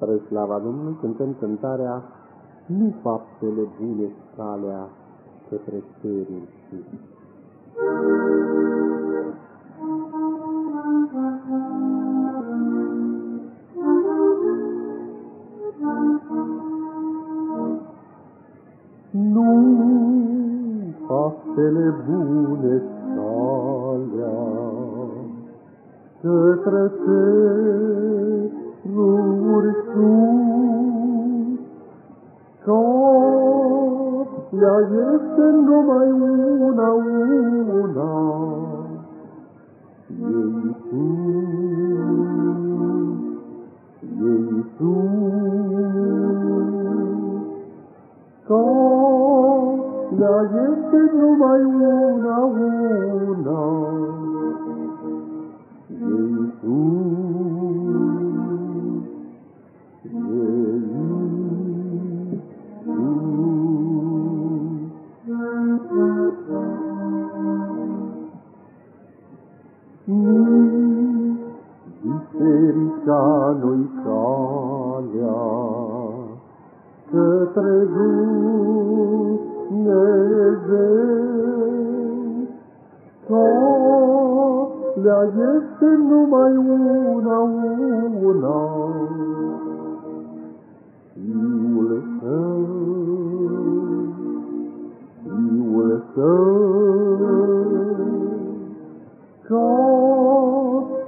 Spre slava Domnului cântăm cântarea Nu faptele bune calea către fericire. Nu faptele bune calea către ceruri calea este numai una, una, e Iisus, e Iisus. Calea este numai una, una, e Iisus, Biserica nu-i calea către Dumnezeu. Calea este numai una, una, Fiul Său, Fiul Său. Calea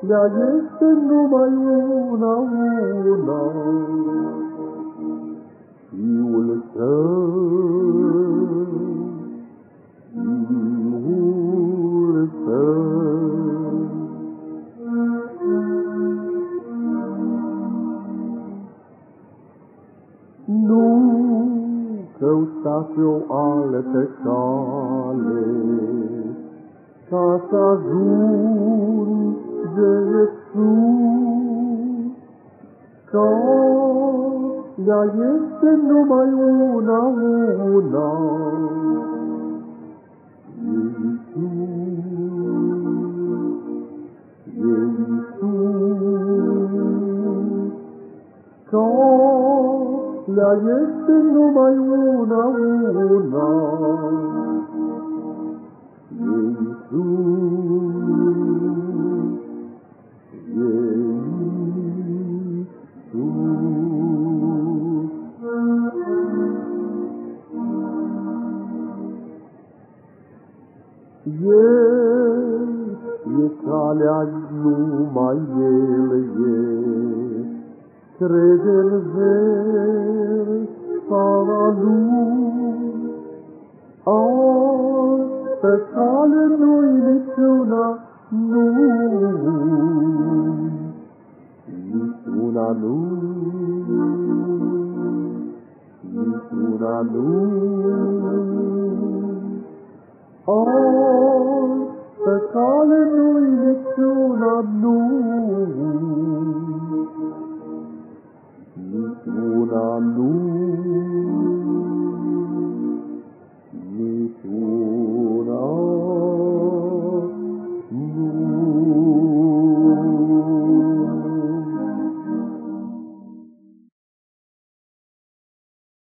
este numai una, una, Fiul Său, Fiul Său. Nu căutați o altă cale, ca să ajungeți sus. Calea este numai una, una, Iisus, Iisus. Calea este numai una, una, El e calea, numai El e. Crede-l vei sau la lui, pe cale noi niciuna nu. Niciuna nu, niciuna nu, Niciuna you.